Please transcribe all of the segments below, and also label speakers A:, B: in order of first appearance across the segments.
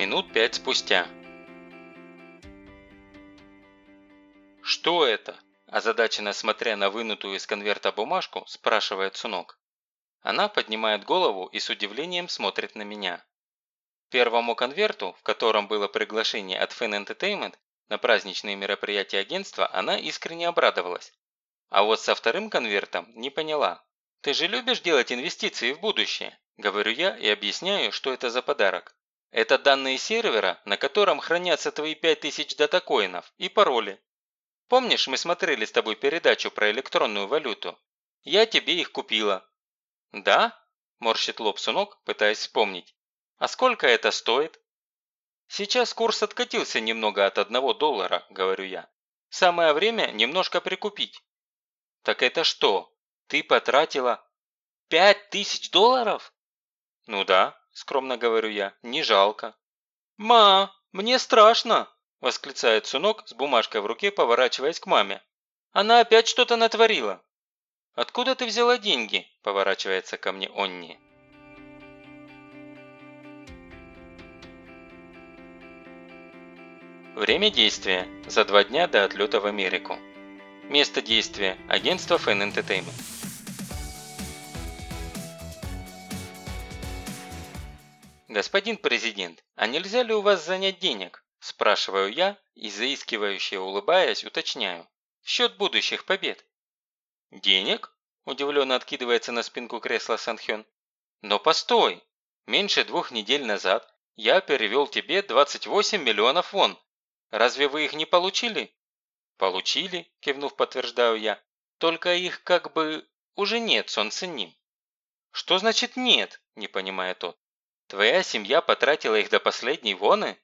A: минут пять спустя. «Что это?» – озадаченно смотря на вынутую из конверта бумажку, спрашивает Сунок. Она поднимает голову и с удивлением смотрит на меня. Первому конверту, в котором было приглашение от Fan Entertainment на праздничные мероприятия агентства, она искренне обрадовалась. А вот со вторым конвертом не поняла. «Ты же любишь делать инвестиции в будущее?» – говорю я и объясняю, что это за подарок. Это данные сервера, на котором хранятся твои 5000 датакоинов и пароли. Помнишь, мы смотрели с тобой передачу про электронную валюту? Я тебе их купила». «Да?» – морщит лоб сунок, пытаясь вспомнить. «А сколько это стоит?» «Сейчас курс откатился немного от одного доллара», – говорю я. «Самое время немножко прикупить». «Так это что? Ты потратила пять тысяч долларов?» «Ну да», – скромно говорю я, – «не жалко». «Ма, мне страшно!» – восклицает Сунок с бумажкой в руке, поворачиваясь к маме. «Она опять что-то натворила». «Откуда ты взяла деньги?» – поворачивается ко мне Онни. Время действия – за два дня до отлета в Америку. Место действия – агентство Fan Entertainment. «Господин президент, а нельзя ли у вас занять денег?» Спрашиваю я и, заискивающе улыбаясь, уточняю. В счет будущих побед. «Денег?» – удивленно откидывается на спинку кресла Санхён. «Но постой! Меньше двух недель назад я перевел тебе 28 миллионов вон. Разве вы их не получили?» «Получили», – кивнув, подтверждаю я. «Только их как бы уже нет, Сон Цинним». «Что значит нет?» – не понимает тот. «Твоя семья потратила их до последней воны?»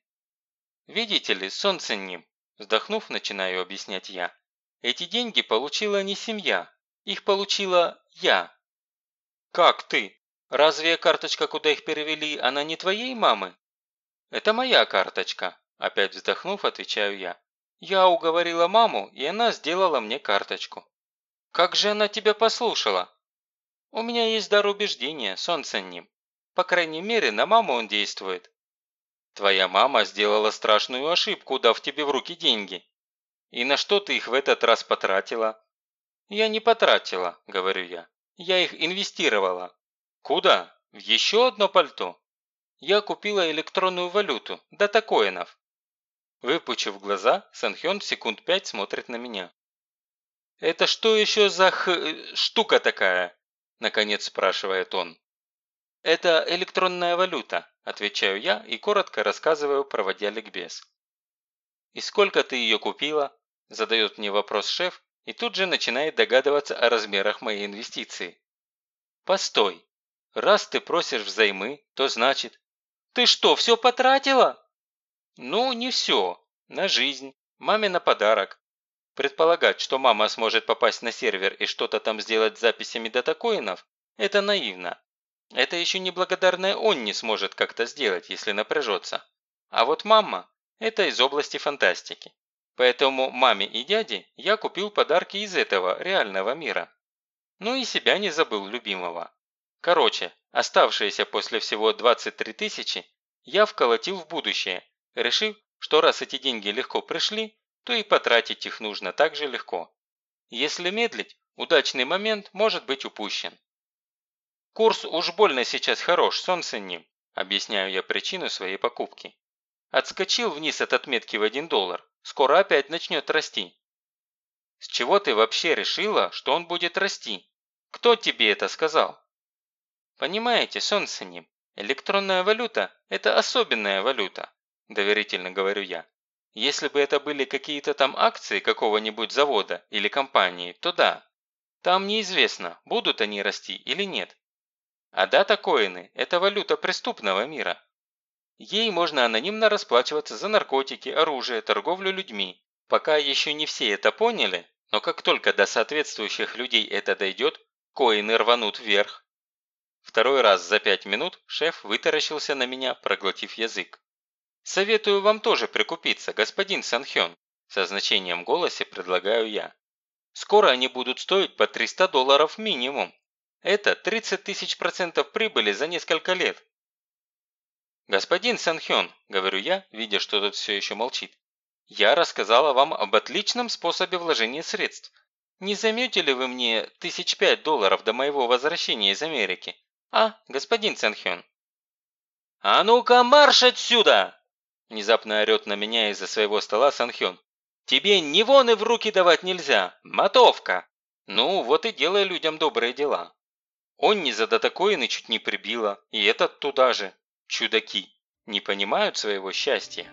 A: «Видите ли, солнце ним», вздохнув, начинаю объяснять я. «Эти деньги получила не семья, их получила я». «Как ты? Разве карточка, куда их перевели, она не твоей мамы?» «Это моя карточка», опять вздохнув, отвечаю я. «Я уговорила маму, и она сделала мне карточку». «Как же она тебя послушала?» «У меня есть дар убеждения, солнце ним. По крайней мере, на маму он действует. Твоя мама сделала страшную ошибку, дав тебе в руки деньги. И на что ты их в этот раз потратила? Я не потратила, говорю я. Я их инвестировала. Куда? В еще одно пальто? Я купила электронную валюту, датакоинов. Выпучив глаза, Санхён секунд пять смотрит на меня. «Это что еще за х... штука такая?» Наконец спрашивает он. «Это электронная валюта», – отвечаю я и коротко рассказываю, проводя ликбез. «И сколько ты ее купила?» – задает мне вопрос шеф и тут же начинает догадываться о размерах моей инвестиции. «Постой, раз ты просишь взаймы, то значит...» «Ты что, все потратила?» «Ну, не все. На жизнь, маме на подарок. Предполагать, что мама сможет попасть на сервер и что-то там сделать с записями датакоинов – это наивно. Это еще неблагодарная он не сможет как-то сделать, если напряжется. А вот мама – это из области фантастики. Поэтому маме и дяде я купил подарки из этого реального мира. Ну и себя не забыл любимого. Короче, оставшиеся после всего 23 тысячи я вколотил в будущее, решив, что раз эти деньги легко пришли, то и потратить их нужно так же легко. Если медлить, удачный момент может быть упущен. Курс уж больно сейчас хорош, солнце ним, объясняю я причину своей покупки. Отскочил вниз от отметки в 1 доллар, скоро опять начнет расти. С чего ты вообще решила, что он будет расти? Кто тебе это сказал? Понимаете, солнце ним, электронная валюта – это особенная валюта, доверительно говорю я. Если бы это были какие-то там акции какого-нибудь завода или компании, то да. Там неизвестно, будут они расти или нет. А дата-коины – это валюта преступного мира. Ей можно анонимно расплачиваться за наркотики, оружие, торговлю людьми. Пока еще не все это поняли, но как только до соответствующих людей это дойдет, коины рванут вверх. Второй раз за пять минут шеф вытаращился на меня, проглотив язык. «Советую вам тоже прикупиться, господин Санхён», со значением голосе предлагаю я. «Скоро они будут стоить по 300 долларов минимум. Это 30 тысяч процентов прибыли за несколько лет. «Господин Санхён», – говорю я, видя, что тот все еще молчит, – «я рассказала вам об отличном способе вложения средств. Не займете ли вы мне тысяч пять долларов до моего возвращения из Америки? А, господин Санхён?» «А ну-ка марш отсюда!» Внезапно орет на меня из-за своего стола Санхён. «Тебе ни вон и в руки давать нельзя! Мотовка!» Ну, вот и делай людям добрые дела. Он не за датакоины чуть не прибило, и этот туда же. Чудаки. Не понимают своего счастья.